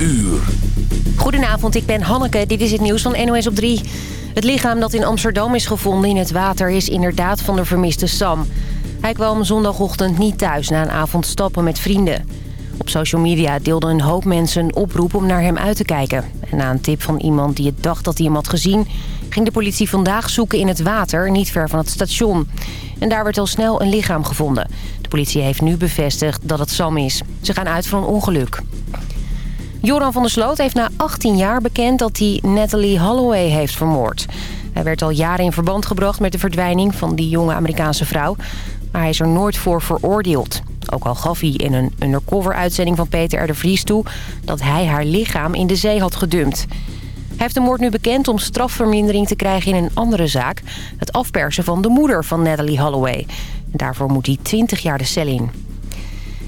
uur. Goedenavond, ik ben Hanneke. Dit is het nieuws van NOS op 3. Het lichaam dat in Amsterdam is gevonden in het water is inderdaad van de vermiste Sam. Hij kwam zondagochtend niet thuis na een avond stappen met vrienden. Op social media deelden een hoop mensen een oproep om naar hem uit te kijken. En na een tip van iemand die het dacht dat hij hem had gezien... ging de politie vandaag zoeken in het water, niet ver van het station. En daar werd al snel een lichaam gevonden. De politie heeft nu bevestigd dat het Sam is. Ze gaan uit van een ongeluk. Joran van der Sloot heeft na 18 jaar bekend dat hij Natalie Holloway heeft vermoord. Hij werd al jaren in verband gebracht met de verdwijning van die jonge Amerikaanse vrouw. Maar hij is er nooit voor veroordeeld. Ook al gaf hij in een undercover-uitzending van Peter R. de Vries toe... dat hij haar lichaam in de zee had gedumpt. Hij heeft de moord nu bekend om strafvermindering te krijgen in een andere zaak. Het afpersen van de moeder van Natalie Holloway. Daarvoor moet hij 20 jaar de cel in.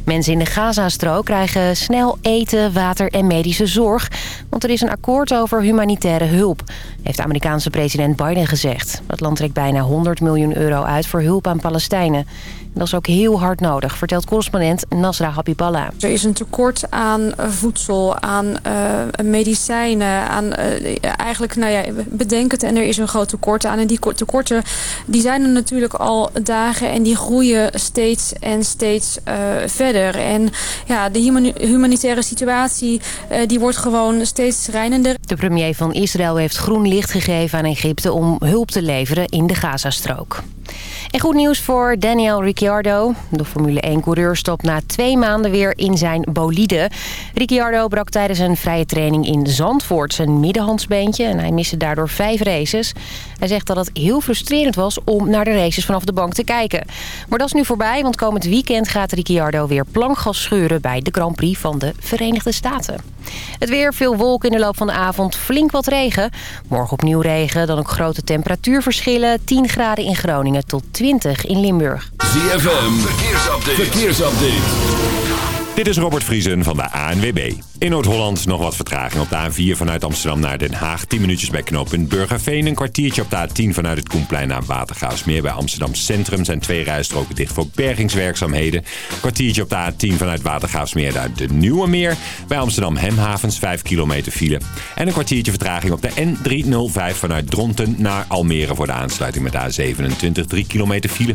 Mensen in de Gazastrook krijgen snel eten, water en medische zorg. Want er is een akkoord over humanitaire hulp, heeft Amerikaanse president Biden gezegd. Het land trekt bijna 100 miljoen euro uit voor hulp aan Palestijnen. Dat is ook heel hard nodig, vertelt correspondent Nasra Habiballah. Er is een tekort aan eh, voedsel, aan uh, medicijnen, aan uh, eigenlijk, nou ja, bedenk het en er is een groot tekort aan. En die tekorten, die zijn er natuurlijk al dagen en die groeien steeds en steeds verder. En ja, de humanitaire situatie, die wordt gewoon steeds schrijnender. De premier van Israël heeft groen licht gegeven aan Egypte om hulp te leveren in de Gazastrook. En goed nieuws voor Daniel Ricciardo. De Formule 1-coureur stopt na twee maanden weer in zijn bolide. Ricciardo brak tijdens een vrije training in Zandvoort zijn middenhandsbeentje... en hij miste daardoor vijf races. Hij zegt dat het heel frustrerend was om naar de races vanaf de bank te kijken. Maar dat is nu voorbij, want komend weekend gaat Ricciardo weer plankgas scheuren... bij de Grand Prix van de Verenigde Staten. Het weer, veel wolken in de loop van de avond, flink wat regen. Morgen opnieuw regen, dan ook grote temperatuurverschillen. 10 graden in Groningen tot 20 in Limburg. ZFM, verkeersupdate. verkeersupdate. Dit is Robert Vriesen van de ANWB. In Noord-Holland nog wat vertraging op de A4 vanuit Amsterdam naar Den Haag. 10 minuutjes bij knooppunt Burgerveen. Een kwartiertje op de A10 vanuit het Koenplein naar Watergaasmeer. Bij Amsterdam Centrum zijn twee rijstroken dicht voor bergingswerkzaamheden. Kwartiertje op de A10 vanuit Watergaasmeer naar de Nieuwe Meer. Bij Amsterdam Hemhavens 5 kilometer file. En een kwartiertje vertraging op de N305 vanuit Dronten naar Almere voor de aansluiting met de A27. 3 kilometer file.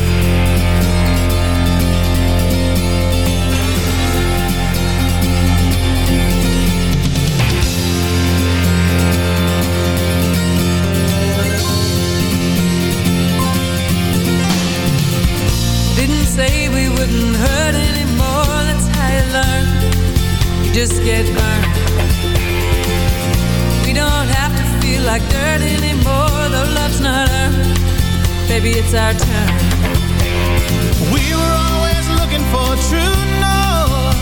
Say we wouldn't hurt anymore. That's how you learn. You just get burned. We don't have to feel like dirt anymore Though love's not earned. Baby, it's our turn. We were always looking for true north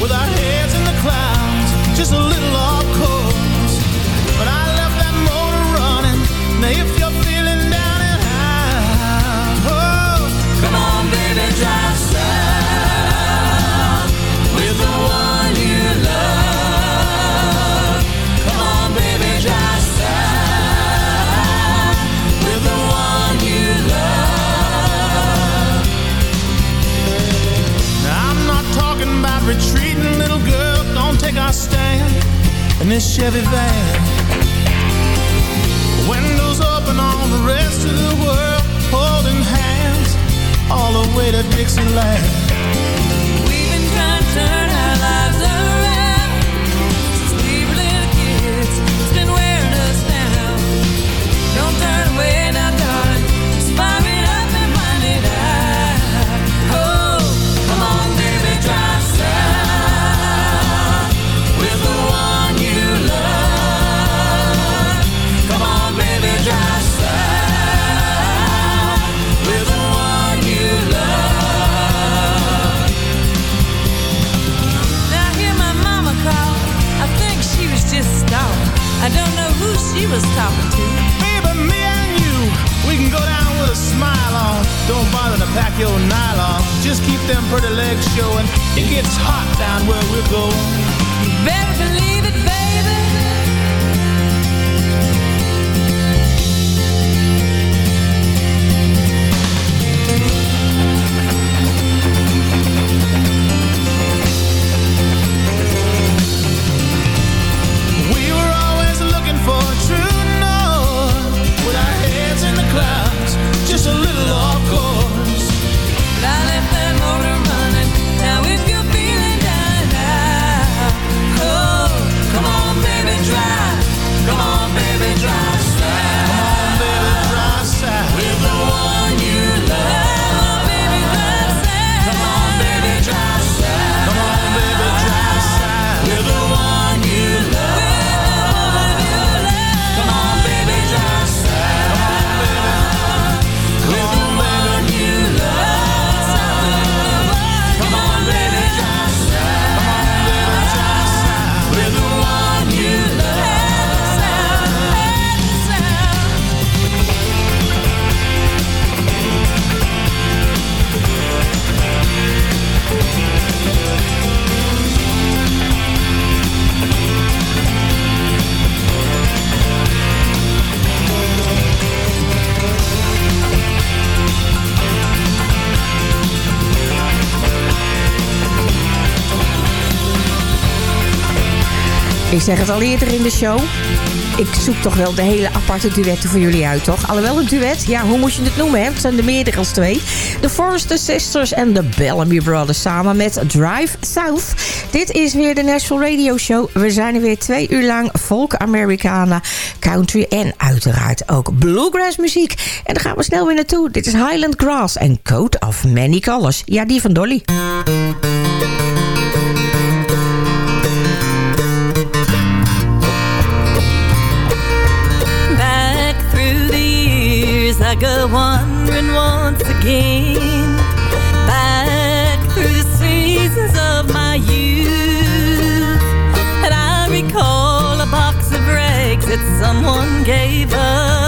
With our heads in the clouds Just a little off course. But I left that motor running Now in zeg het al eerder in de show. Ik zoek toch wel de hele aparte duetten voor jullie uit, toch? Alhoewel een duet, ja, hoe moet je het noemen, hè? Het zijn er meerdere dan twee. De Forrester Sisters en de Bellamy Brothers samen met Drive South. Dit is weer de National Radio Show. We zijn er weer twee uur lang. Folk, Americana, country en uiteraard ook bluegrass muziek. En daar gaan we snel weer naartoe. Dit is Highland Grass en Coat of Many Colors. Ja, die van Dolly. go wandering once again back through the seasons of my youth. And I recall a box of rags that someone gave us.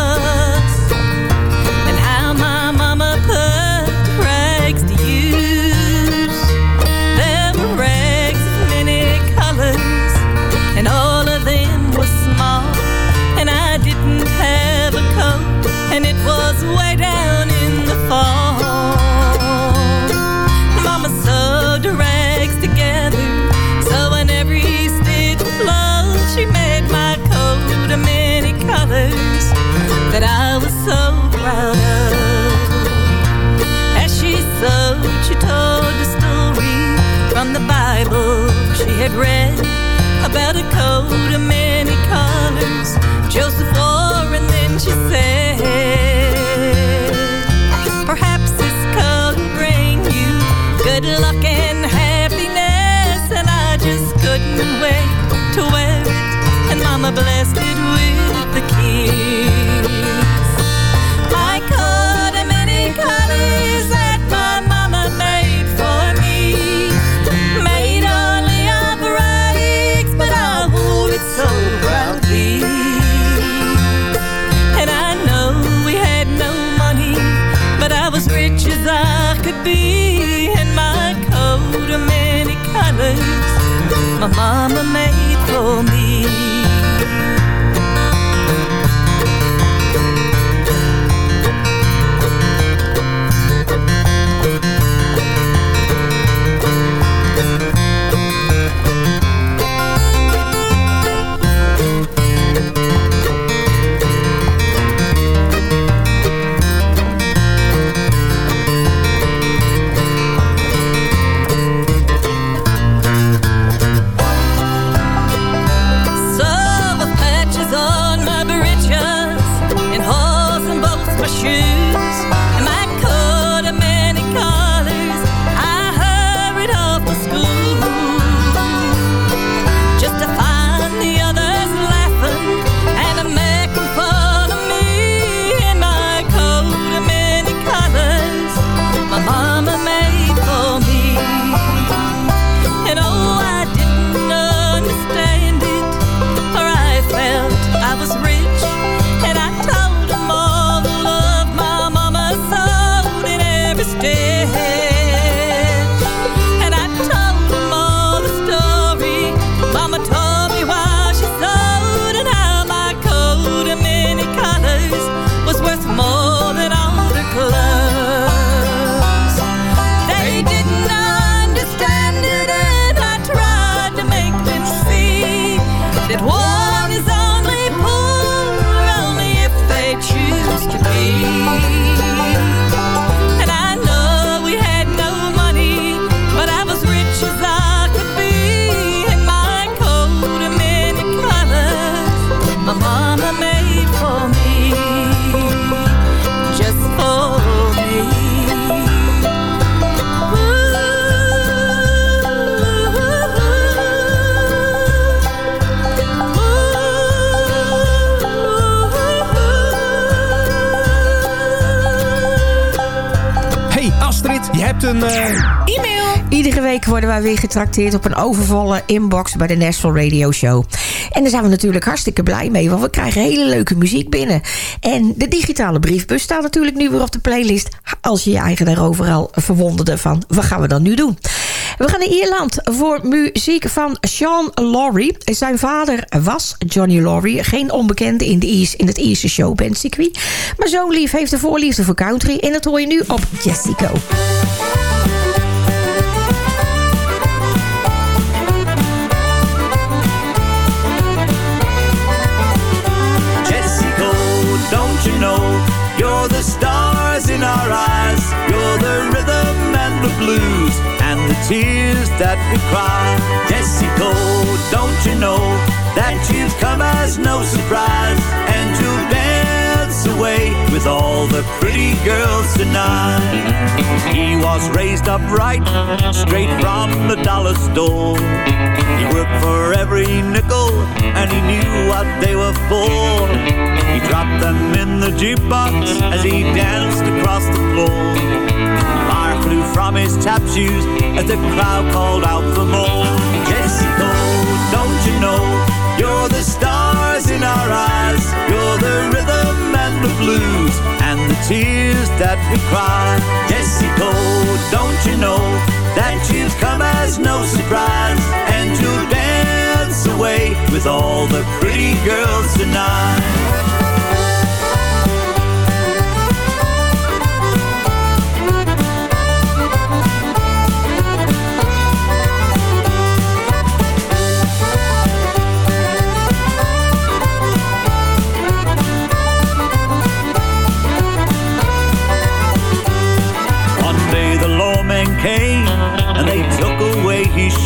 Getrakteerd op een overvolle inbox bij de Nashville Radio Show. En daar zijn we natuurlijk hartstikke blij mee, want we krijgen hele leuke muziek binnen. En de digitale briefbus staat natuurlijk nu weer op de playlist. Als je je eigen daar overal verwonderde van, wat gaan we dan nu doen? We gaan naar Ierland voor muziek van Sean Laurie. Zijn vader was Johnny Laurie, geen onbekende in, de Iers, in het Ierse showbandcircuit. Maar zo'n lief heeft de voorliefde voor country en dat hoor je nu op Jessico. That we cry. Jessica, don't you know that you've come as no surprise and away with all the pretty girls tonight. He was raised upright, straight from the dollar store. He worked for every nickel and he knew what they were for. He dropped them in the jukebox as he danced across the floor. Fire flew from his tap shoes as the crowd called out for more. Jessica, don't you know you're the stars in our eyes? You're the rhythm the blues and the tears that we cry. Jessica, don't you know that you've come as no surprise and you'll dance away with all the pretty girls tonight.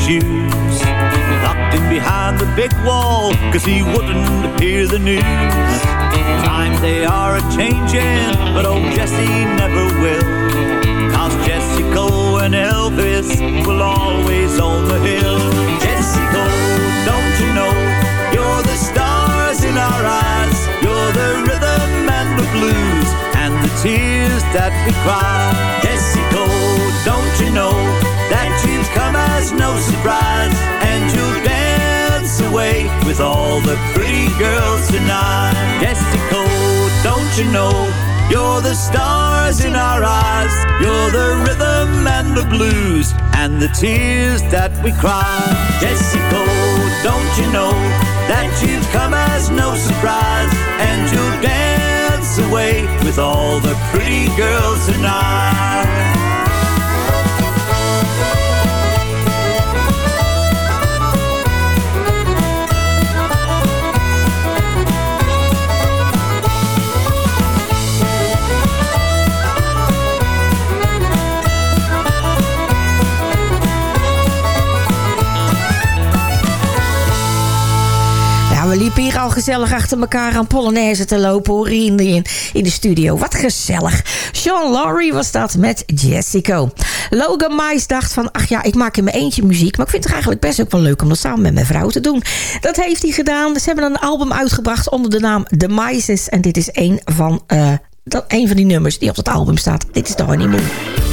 Shoes. Locked him behind the big wall cause he wouldn't hear the news. Times they are a changing, but old Jesse never will. Cause Jessica and Elvis will always own the hill. Jessica, don't you know you're the stars in our eyes? You're the rhythm and the blues and the tears that we cry. Jessica, don't you know come as no surprise and you'll dance away with all the pretty girls tonight. Jessica, don't you know you're the stars in our eyes? You're the rhythm and the blues and the tears that we cry. Jessica, don't you know that you've come as no surprise and you'll dance away with all the pretty girls tonight. We liepen hier al gezellig achter elkaar aan Polonaise te lopen hoor, in de, in de studio. Wat gezellig. Sean Laurie was dat met Jessica. Logan Mais dacht van, ach ja, ik maak in mijn eentje muziek. Maar ik vind het eigenlijk best ook wel leuk om dat samen met mijn vrouw te doen. Dat heeft hij gedaan. Ze hebben een album uitgebracht onder de naam The Mices. En dit is een van, eh, dat, een van die nummers die op het album staat. Dit is The Honeymoon. The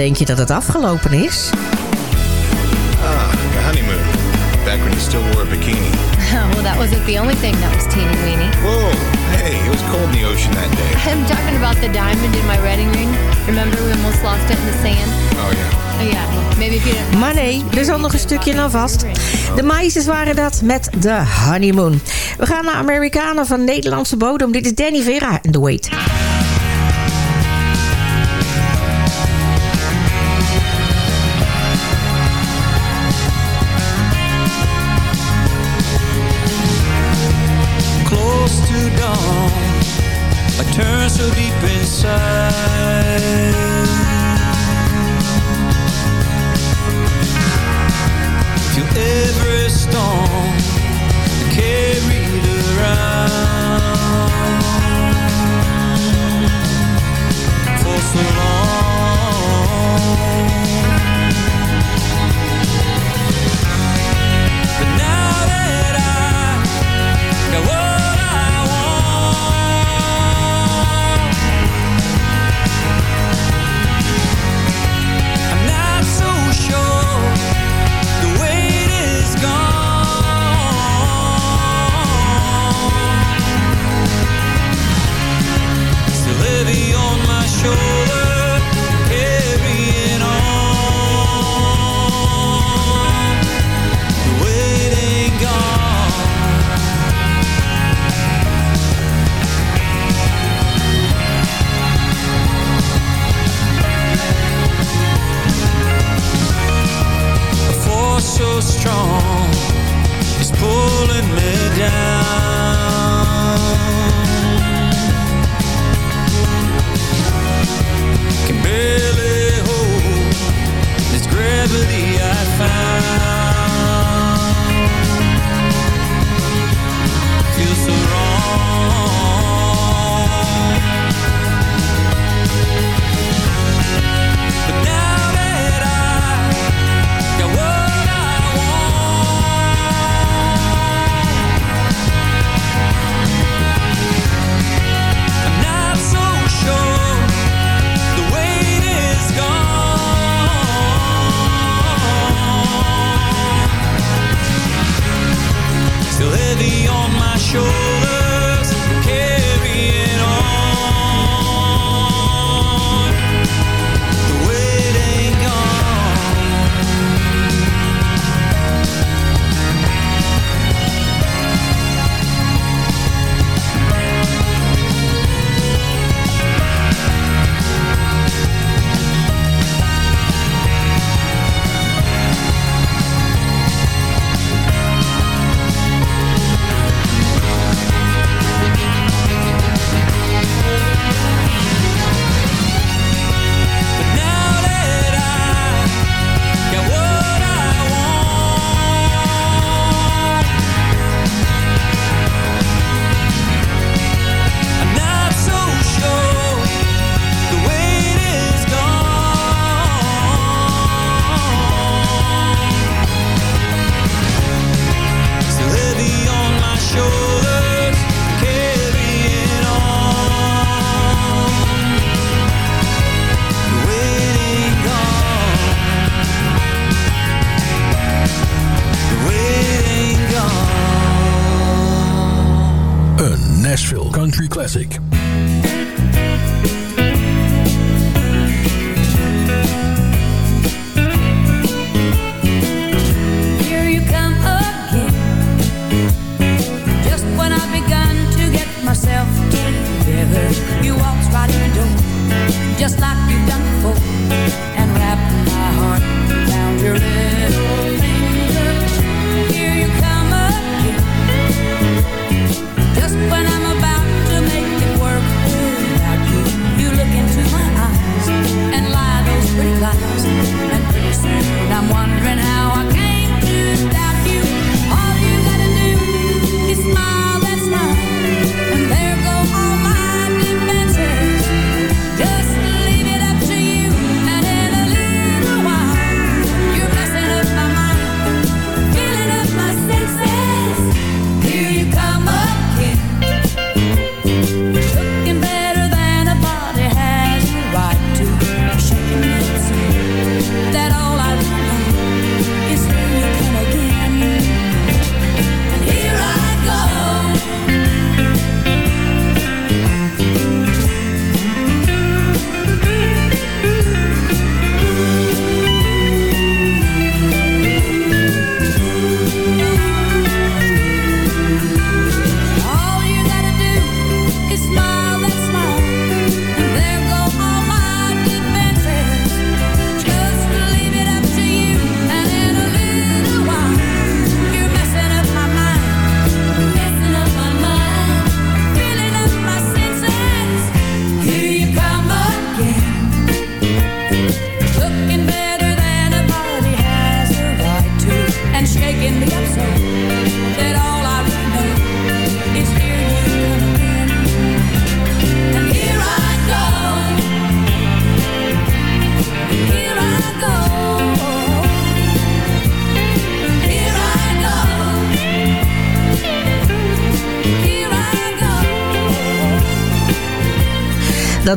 denk je dat het afgelopen is. Ah, your honeymoon. Back when you still wore a bikini. well, that wasn't the only thing that was teeny weeny. Whoa, hey, it was cold in the ocean that day. I'm talking about the diamond in my wedding ring. Remember we almost lost it in the sand? Oh yeah. Oh, yeah, maybe if you didn't... Maar nee, er zat nog een stukje aan vast. De meisjes waren dat met de honeymoon. We gaan naar Amerikanen van Nederlandse bodem. Dit is Danny Vera en The Wait. Deep inside. Feel every storm carried around for so long.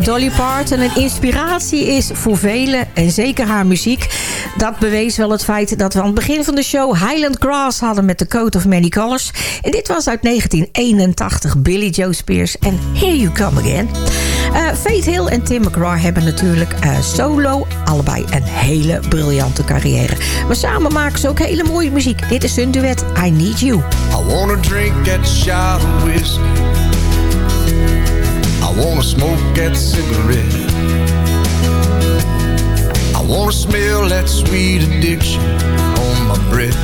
Dolly Parton een inspiratie is voor velen en zeker haar muziek. Dat bewees wel het feit dat we aan het begin van de show Highland Grass hadden met The Coat of Many Colors. En dit was uit 1981 Billy Joe Spears en Here You Come Again. Uh, Faith Hill en Tim McGraw hebben natuurlijk uh, solo allebei een hele briljante carrière. Maar samen maken ze ook hele mooie muziek. Dit is hun duet I Need You. I wanna drink that shot of whiskey. I wanna smoke that cigarette. I wanna smell that sweet addiction on my breath.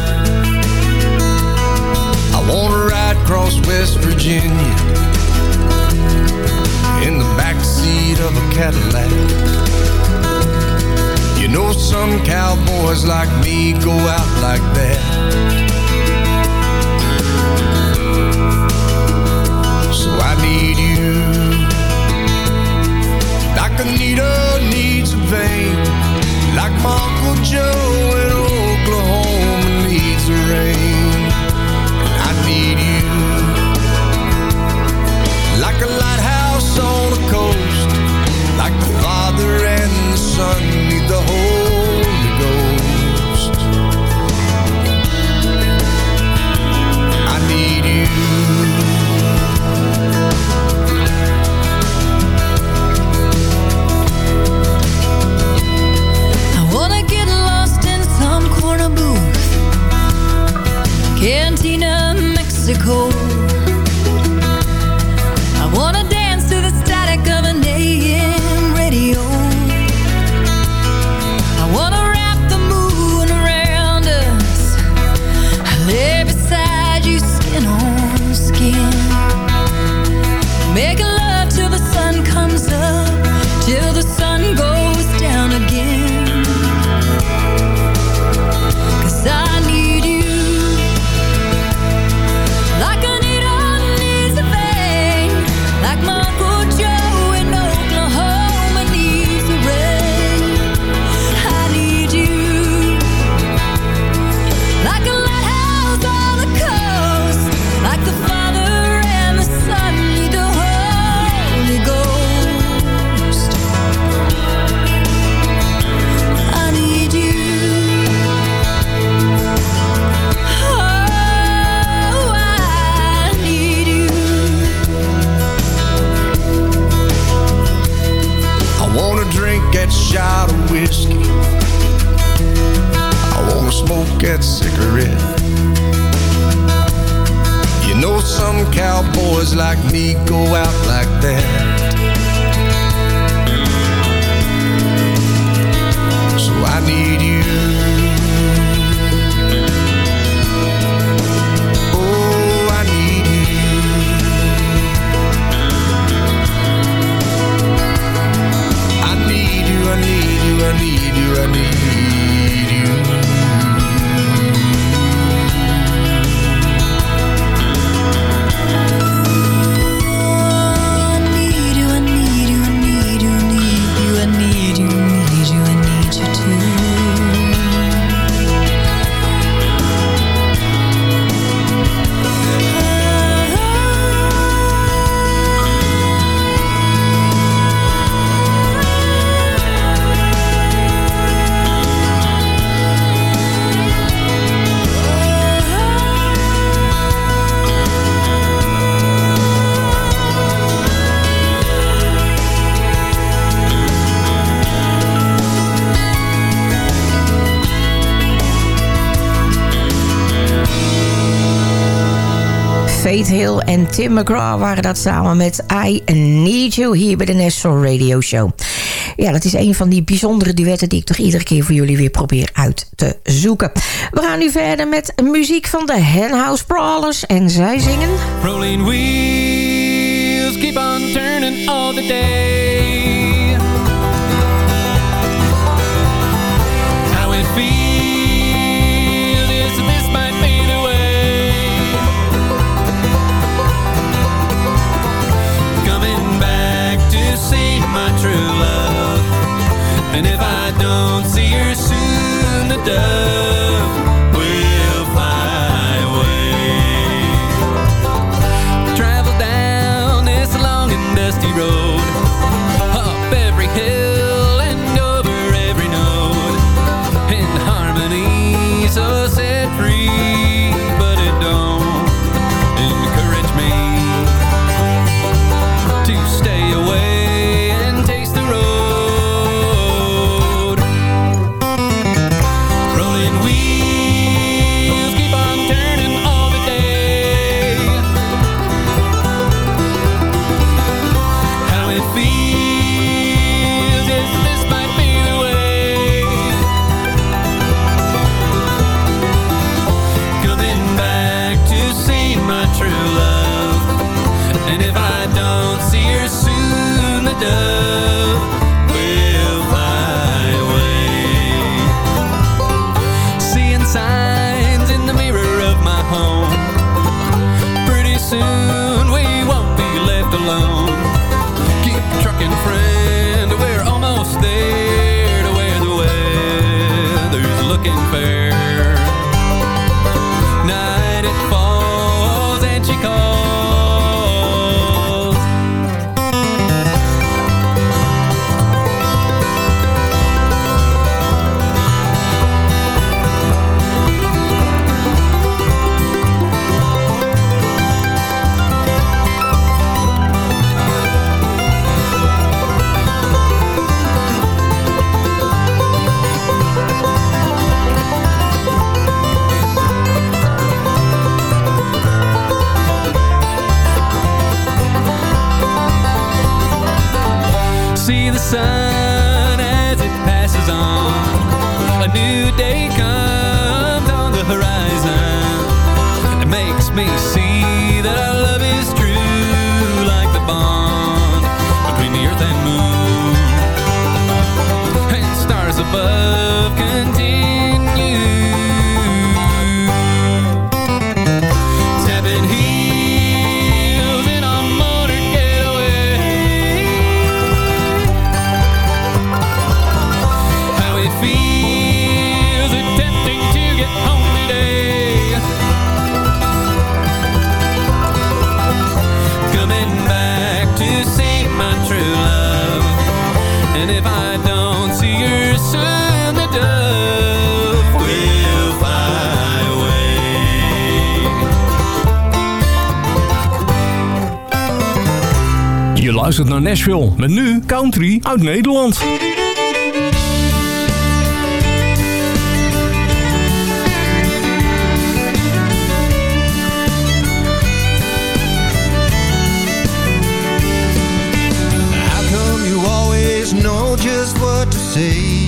I wanna ride across West Virginia in the backseat of a Cadillac. You know some cowboys like me go out like that. So I need you Like Anita needs a vein. Like Uncle Joe in Oklahoma needs the rain. I need you. Like a lighthouse on the coast. Like the Father and the Son Tim McGraw waren dat samen met I Need You hier bij de National Radio Show. Ja, dat is een van die bijzondere duetten die ik toch iedere keer voor jullie weer probeer uit te zoeken. We gaan nu verder met muziek van de Henhouse Brawlers en zij zingen... Rolling wheels keep on turning all the day. looking fair. Nashville. Met nu country uit Nederland. How come you always know just what to say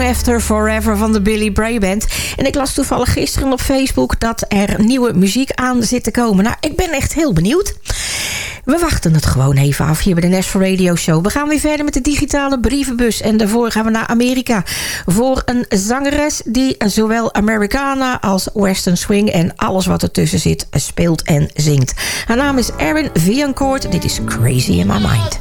After Forever van de Billy Bray Band. En ik las toevallig gisteren op Facebook dat er nieuwe muziek aan zit te komen. Nou, ik ben echt heel benieuwd. We wachten het gewoon even af hier bij de Nashville Radio Show. We gaan weer verder met de digitale brievenbus. En daarvoor gaan we naar Amerika. Voor een zangeres die zowel Americana als Western Swing... en alles wat ertussen zit speelt en zingt. Haar naam is Erin Viancourt. Dit is Crazy in My Mind.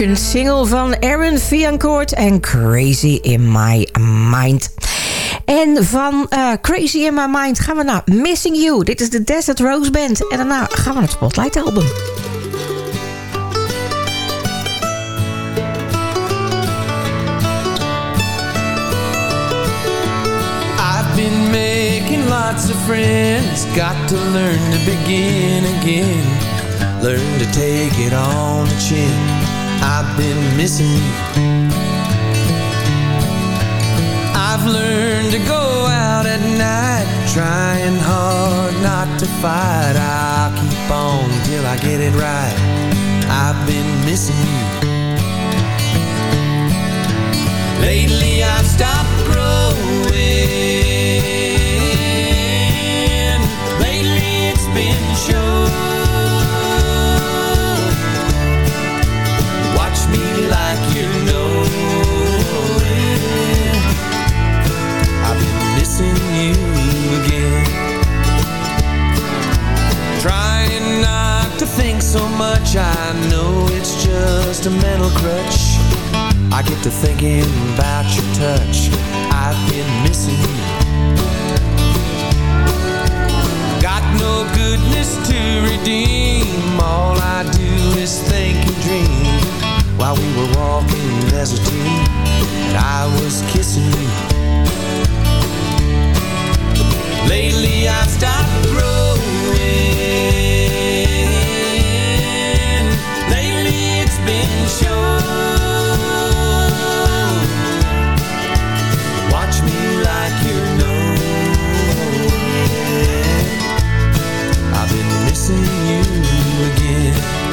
Een single van Aaron Viancourt en Crazy in My Mind. En van eh, Crazy in My Mind gaan we naar Missing You. Dit is de Desert Rose Band. En daarna gaan we naar het Spotlight album. Lots of friends. Got to learn to begin again. Learn to take it on the chin. I've been missing you. I've learned to go out at night. Trying hard not to fight. I'll keep on till I get it right. I've been missing you. Lately I've stopped growing. missing you again. Trying not to think so much I know it's just a mental crutch. I get to thinking about your touch. I've been missing you. Got no goodness to redeem. All I do is think and dream. While we were walking as a team And I was kissing you. Lately I've stopped growing. Lately it's been. Watch me like knowing. I've been missing you again.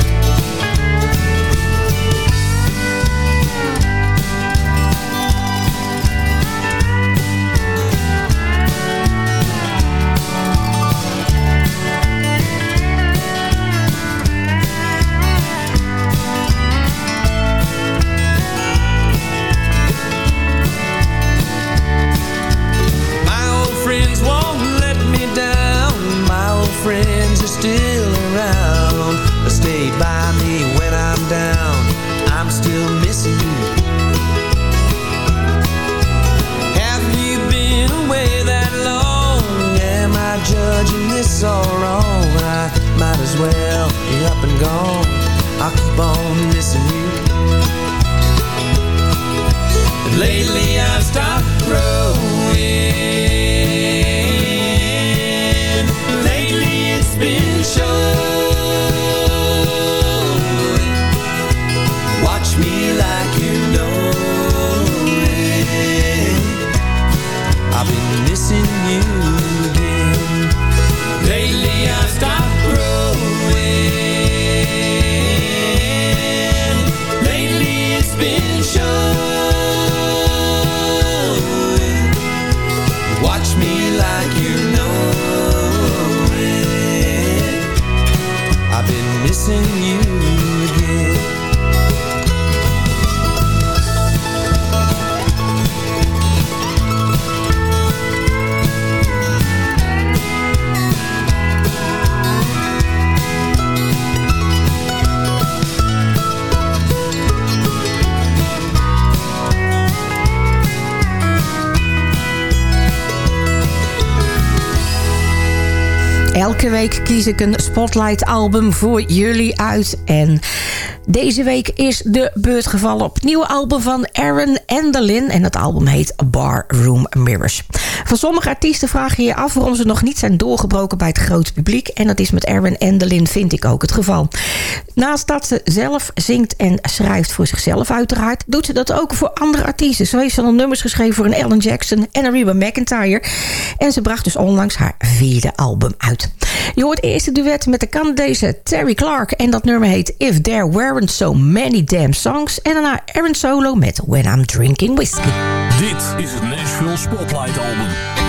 Elke week kies ik een Spotlight album voor jullie uit. En deze week is de beurt gevallen op het nieuwe album van Aaron Enderlin. En dat album heet Barroom Mirrors. Van sommige artiesten vraag je je af waarom ze nog niet zijn doorgebroken bij het grote publiek. En dat is met Aaron Enderlin vind ik ook het geval. Naast dat ze zelf zingt en schrijft voor zichzelf uiteraard... doet ze dat ook voor andere artiesten. Zo heeft ze al nummers geschreven voor een Ellen Jackson en een Reba McIntyre. En ze bracht dus onlangs haar vierde album uit. Je hoort eerst het duet met de Canadese Terry Clark. En dat nummer heet If There Weren't So Many Damn Songs. En daarna Erin Solo met When I'm Drinking Whiskey. Dit is het Nashville Spotlight Album.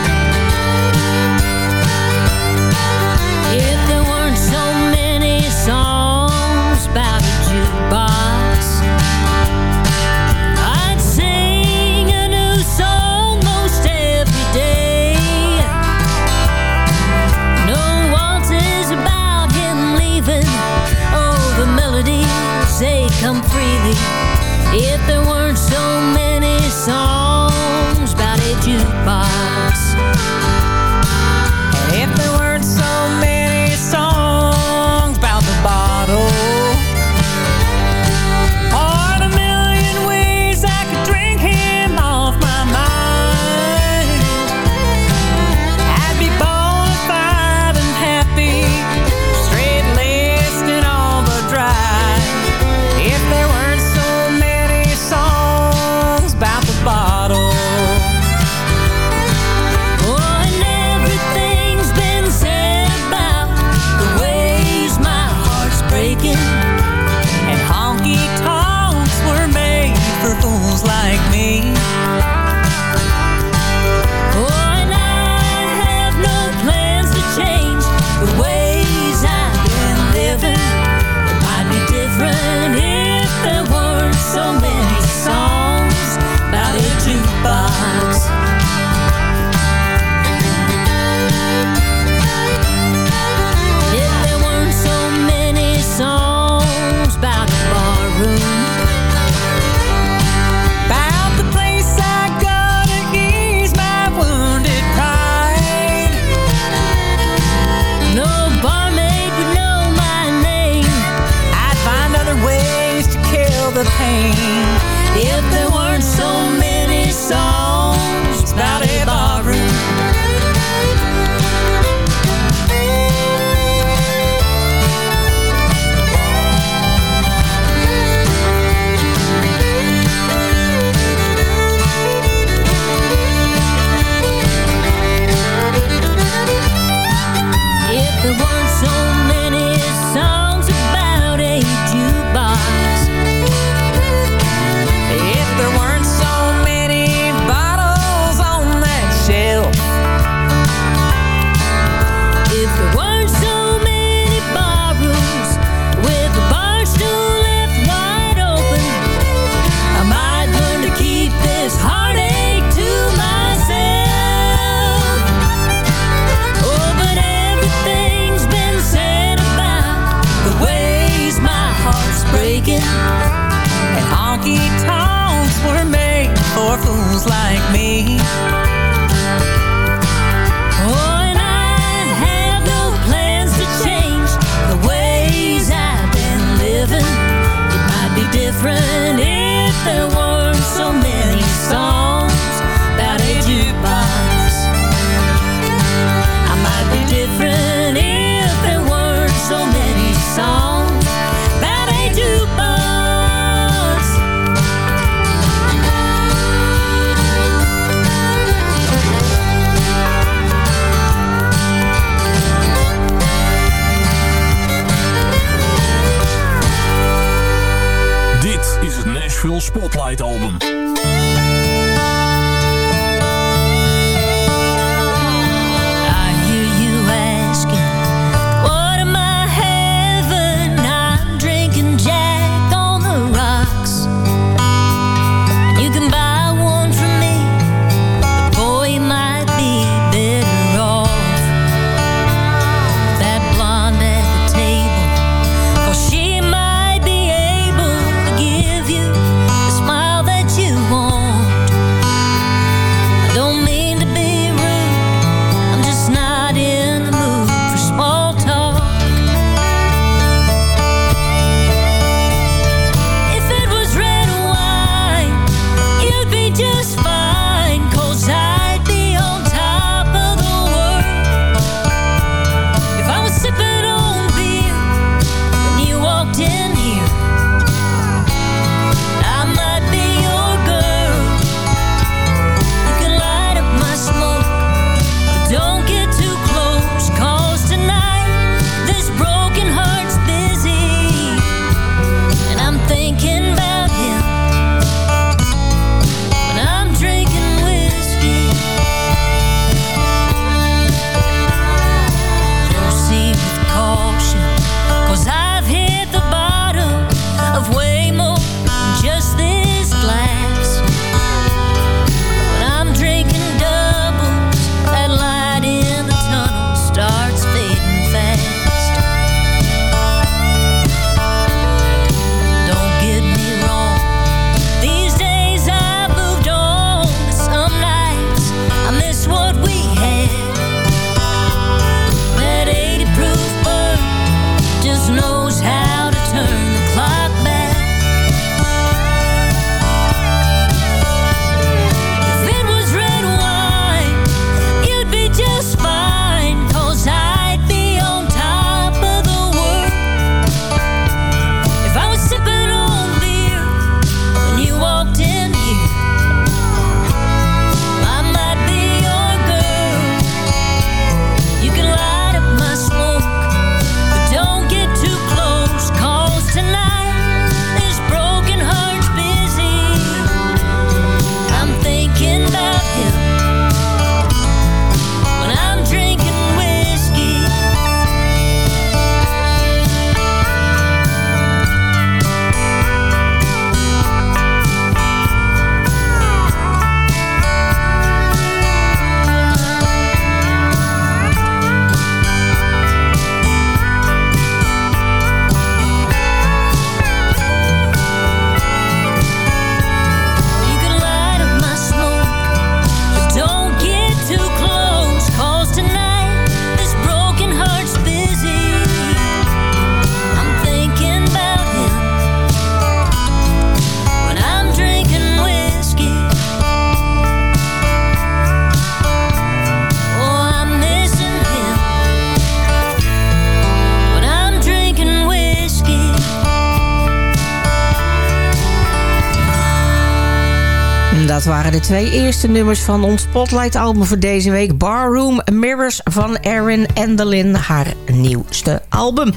Waren de twee eerste nummers van ons Spotlight-album voor deze week. Barroom Mirrors van Erin Endelin, haar nieuwste album.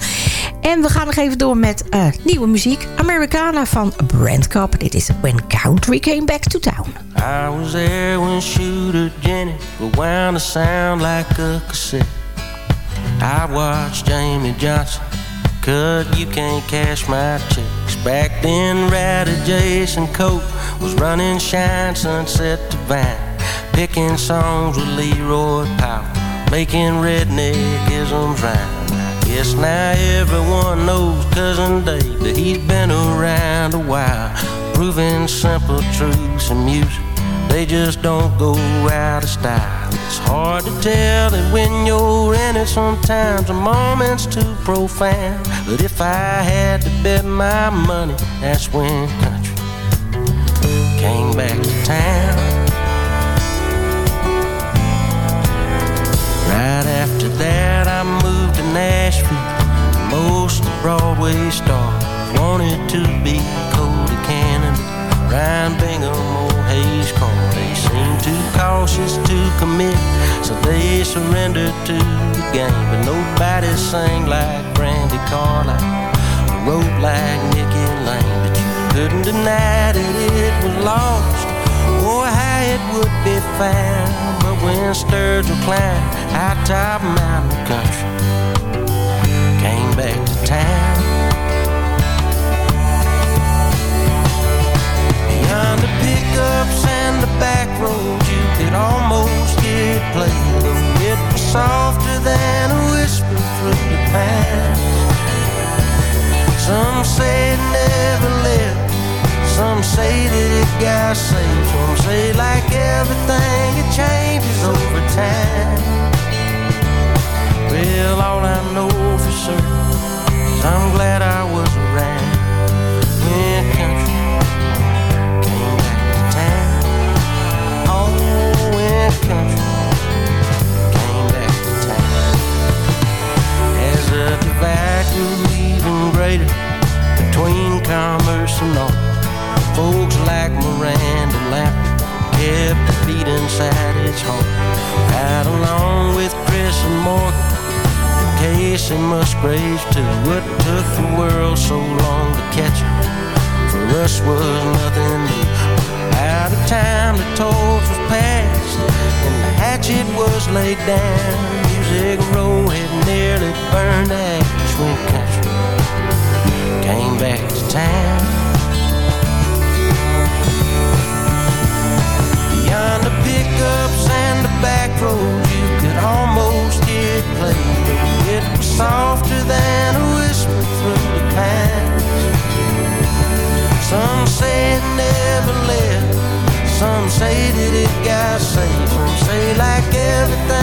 En we gaan nog even door met eh, nieuwe muziek. Americana van Brand Cup. Dit is When Country Came Back to Town. I was there when Shooter Jenny rewound the sound like a cassette. I watched Jamie Johnson cut You Can't Cash My Checks. Back then, Ratty Jason Cope was running Shine Sunset to Vine, picking songs with Leroy Powell, making redneckisms rhyme. I guess now everyone knows Cousin Dave that he's been around a while, proving simple truths in music. They just don't go out of style. It's hard to tell that when you're in it, sometimes a moment's too profound. But if I had to bet my money, that's when country came back to town. Right after that, I moved to Nashville. Most Broadway stars wanted to be Cody Cannon, Ryan Bingham, or Hayes They seemed too cautious to commit, so they surrendered to the game. But nobody sang like Brandi Carlile, wrote like Nikki Lane. But you couldn't deny that it was lost, or how it would be found. But when Sturgill climbed high top mountain country, came back to town. Pickups and the back roads, you could almost hear it play. Though it was softer than a whisper through the past. Some say it never lived. Some say that it got saved. Some say like everything, it changes over time. Well, all I know for certain is I'm glad I was grew even greater between commerce and art, folks like Miranda Lambert kept the beat inside its heart. Right along with Chris and Morgan, Kacey Musgraves too. What took the world so long to catch it? For us was nothing new. Time the torch was passed and the hatchet was laid down, Music Row had nearly burned ash when country came back to town. Beyond the pickups and the back roads, you could almost hear it play. It was softer than a whisper through the pines. It never left. Some say that it got saved. Some say like everything,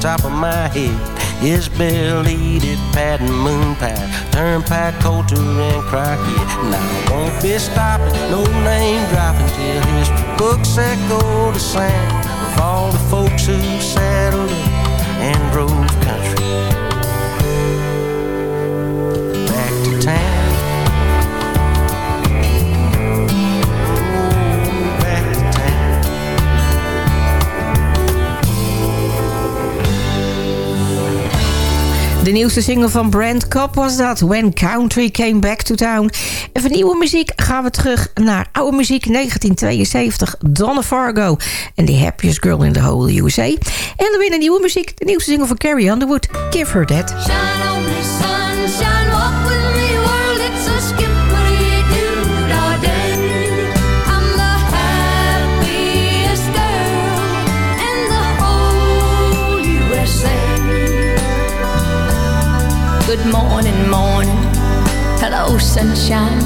top of my head. Isbell, Edith, Patton, Moon Pie, Turnpike, Colter, and Crockett. Now I won't be stopping, no name dropping till history books echo the sound of all the folks who settled up and drove country De nieuwste single van Brand Cop was dat, When Country Came Back to Town. En voor nieuwe muziek gaan we terug naar oude muziek 1972, Donna Fargo en The Happiest Girl in the Whole USA. En dan weer een nieuwe muziek, de nieuwste single van Carrie Underwood, Give Her That. Good morning, morning. Hello, sunshine.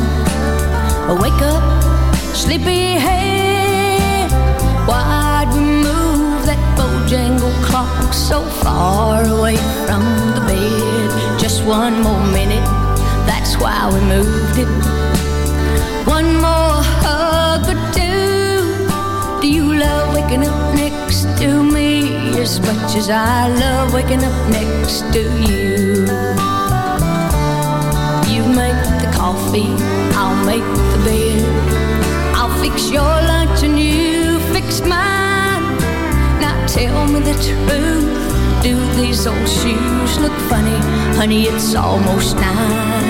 Wake up, sleepy head. Why'd we move that bojangle clock so far away from the bed? Just one more minute, that's why we moved it. One more hug, love waking up next to me as much as I love waking up next to you. You make the coffee, I'll make the bed. I'll fix your lunch and you fix mine. Now tell me the truth. Do these old shoes look funny? Honey, it's almost nine.